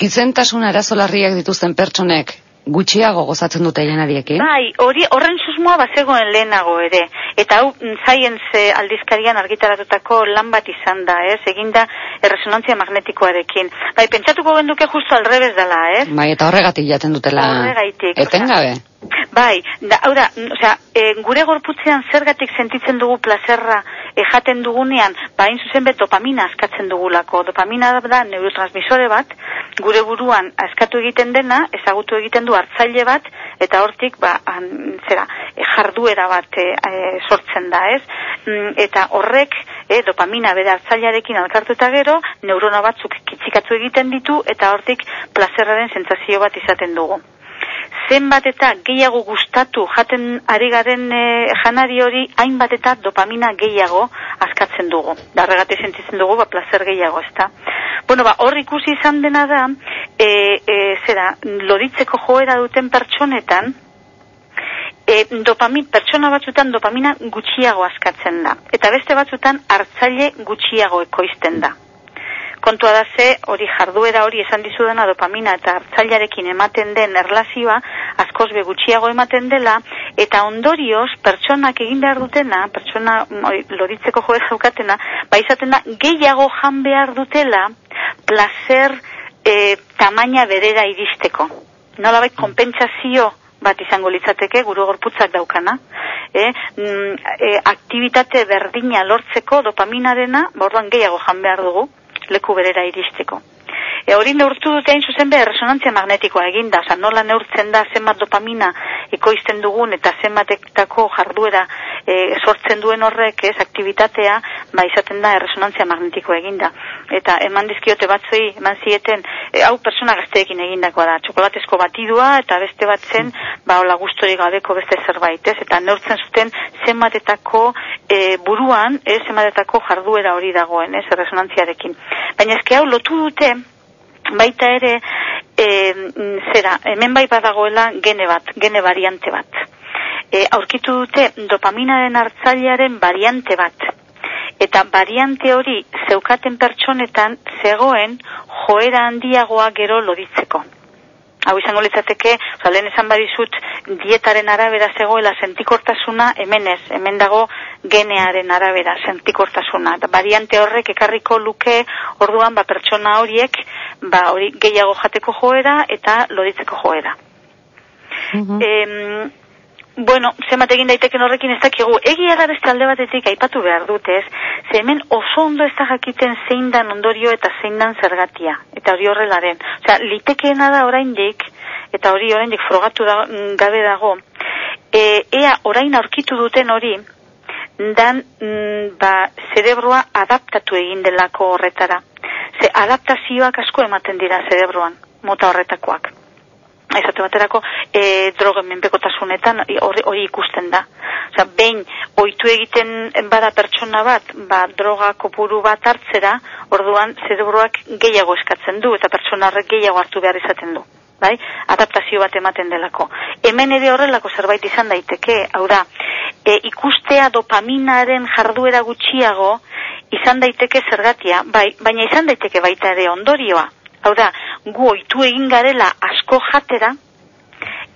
gizentasun arazolarriak dituzten pertsonek gutxiago gozatzen dute janariekin? Bai, hori horren susmoa bazegoen lehenago ere. Eta hau, science aldizkarian argitaratutako lan bat izan da, ez? Eginda erresonantzia magnetikoarekin. Bai, pentsatuko genduke justo alrebez dela, ez? Bai, eta horregatik jaten dutela Horregaitik, etengabe. Bai, da, hau da, osea, e, gure gorputzean zergatik sentitzen dugu plazerra e, jaten dugunean, ba, hain zuzen bet dopamina askatzen dugulako. Dopamina da neurotransmisore bat, gure buruan askatu egiten dena, ezagutu egiten du hartzaile bat, eta hortik, ba, an, zera, e, jarduera bat e, e, sortzen da, ez? Mm, eta horrek, e, dopamina bere hartzailearekin alkartu eta gero, neurona batzuk kitzikatu egiten ditu, eta hortik plazerraren sentsazio bat izaten dugu zenbat eta gehiago gustatu jaten ari garen e, janari hori hainbat eta dopamina gehiago askatzen dugu. Darregate sentitzen dugu ba placer gehiago, ezta. Bueno, ba hor ikusi izan dena da e, e, zera, loditzeko joera duten pertsonetan e, dopamin, pertsona batzutan dopamina gutxiago askatzen da. Eta beste batzutan hartzaile gutxiago ekoizten da kontua da ze hori jarduera hori esan dizudena dopamina eta hartzailarekin ematen den erlazioa askoz be gutxiago ematen dela eta ondorioz pertsonak egin behar dutena, pertsona oi, loritzeko joera zaukatena, ba izaten da gehiago jan behar dutela placer e, tamaina berera iristeko. Nola bai, kompentsazio bat izango litzateke guru gorputzak daukana. E, mm, e, aktivitate berdina lortzeko dopaminarena, borduan gehiago jan behar dugu, leku berera iristeko. E, hori neurtu dute hain zuzen behar resonantzia magnetikoa eginda, oza, nola neurtzen da zenbat dopamina ekoizten dugun eta zenbatektako jarduera e, sortzen duen horrek, ez, aktivitatea, ba, izaten da resonantzia magnetikoa eginda. Eta eman dizkiote batzoi, eman zieten, e, hau persona gazteekin egindakoa da, txokolatezko batidua eta beste bat zen, ba, hola guztori gabeko beste zerbait, ez, eta neurtzen zuten zenbatetako e, buruan, ez, zenbatetako jarduera hori dagoen, ez, resonantziarekin. Baina ezke hau lotu dute, baita ere e, zera, hemen bai badagoela gene bat, gene variante bat. E, aurkitu dute dopaminaren hartzailearen variante bat. Eta variante hori zeukaten pertsonetan zegoen joera handiagoa gero loditzeko hau izango litzateke, oza, lehen esan badizut, dietaren arabera zegoela sentikortasuna, hemen ez, hemen dago genearen arabera sentikortasuna. Da, variante horrek ekarriko luke, orduan, ba, pertsona horiek, ba, hori gehiago jateko joera eta loditzeko joera. Mm Bueno, zenbat egin daiteken horrekin ez dakigu. Egia da beste alde batetik aipatu behar dut, ez? Ze hemen oso ondo ez da jakiten zein dan ondorio eta zein dan zergatia. Eta hori horrelaren. Osea, litekeena da oraindik eta hori oraindik frogatu da, mm, gabe dago, e, ea orain aurkitu duten hori, dan mm, ba, zerebroa adaptatu egin delako horretara. Ze adaptazioak asko ematen dira zerebroan, mota horretakoak esate baterako e, drogen menpekotasunetan hori, ikusten da. Osea, behin ohitu egiten bada pertsona bat, ba, droga kopuru bat hartzera, orduan zerebroak gehiago eskatzen du eta pertsona horrek gehiago hartu behar izaten du. Bai? Adaptazio bat ematen delako. Hemen ere horrelako zerbait izan daiteke, hau da, e, ikustea dopaminaren jarduera gutxiago izan daiteke zergatia, bai, baina izan daiteke baita ere ondorioa. Hau da, gu oitu egin garela asko jatera,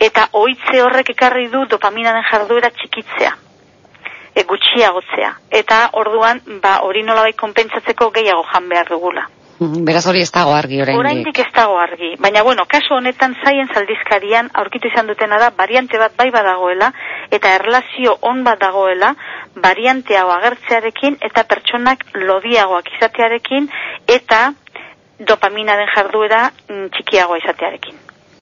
eta oitze horrek ekarri du dopaminaren jarduera txikitzea, e, gutxiagotzea. Eta orduan, ba, hori nolabai konpentsatzeko gehiago jan behar dugula. Mm, beraz hori ez dago argi oraindik. Oraindik ez dago argi. Baina bueno, kasu honetan zaien zaldizkarian aurkitu izan dutena da variante bat bai badagoela eta erlazio on bat dagoela variante hau agertzearekin eta pertsonak lodiagoak izatearekin eta dopaminaren jarduera mm, txikiagoa izatearekin.